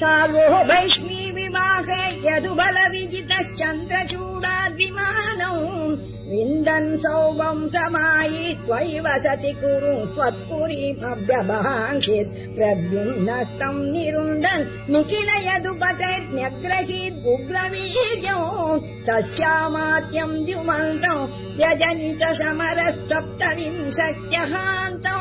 सर्वो वैष्मी विवाहे यदुबल विजितश्चन्द्रचूडाद्विमानौ विन्दन् सौवम् समायित्वैव वसति कुरु स्वत्पुरीमभ्यबहात् प्रद्युन्नस्तम् निरुण्डन् निखिल यदुपतेर्न्यग्रहीत् उग्रवीर्यौ। तस्यामात्यम् द्युमन्तौ व्यजनि च समरः सप्तविंशत्यहान्तौ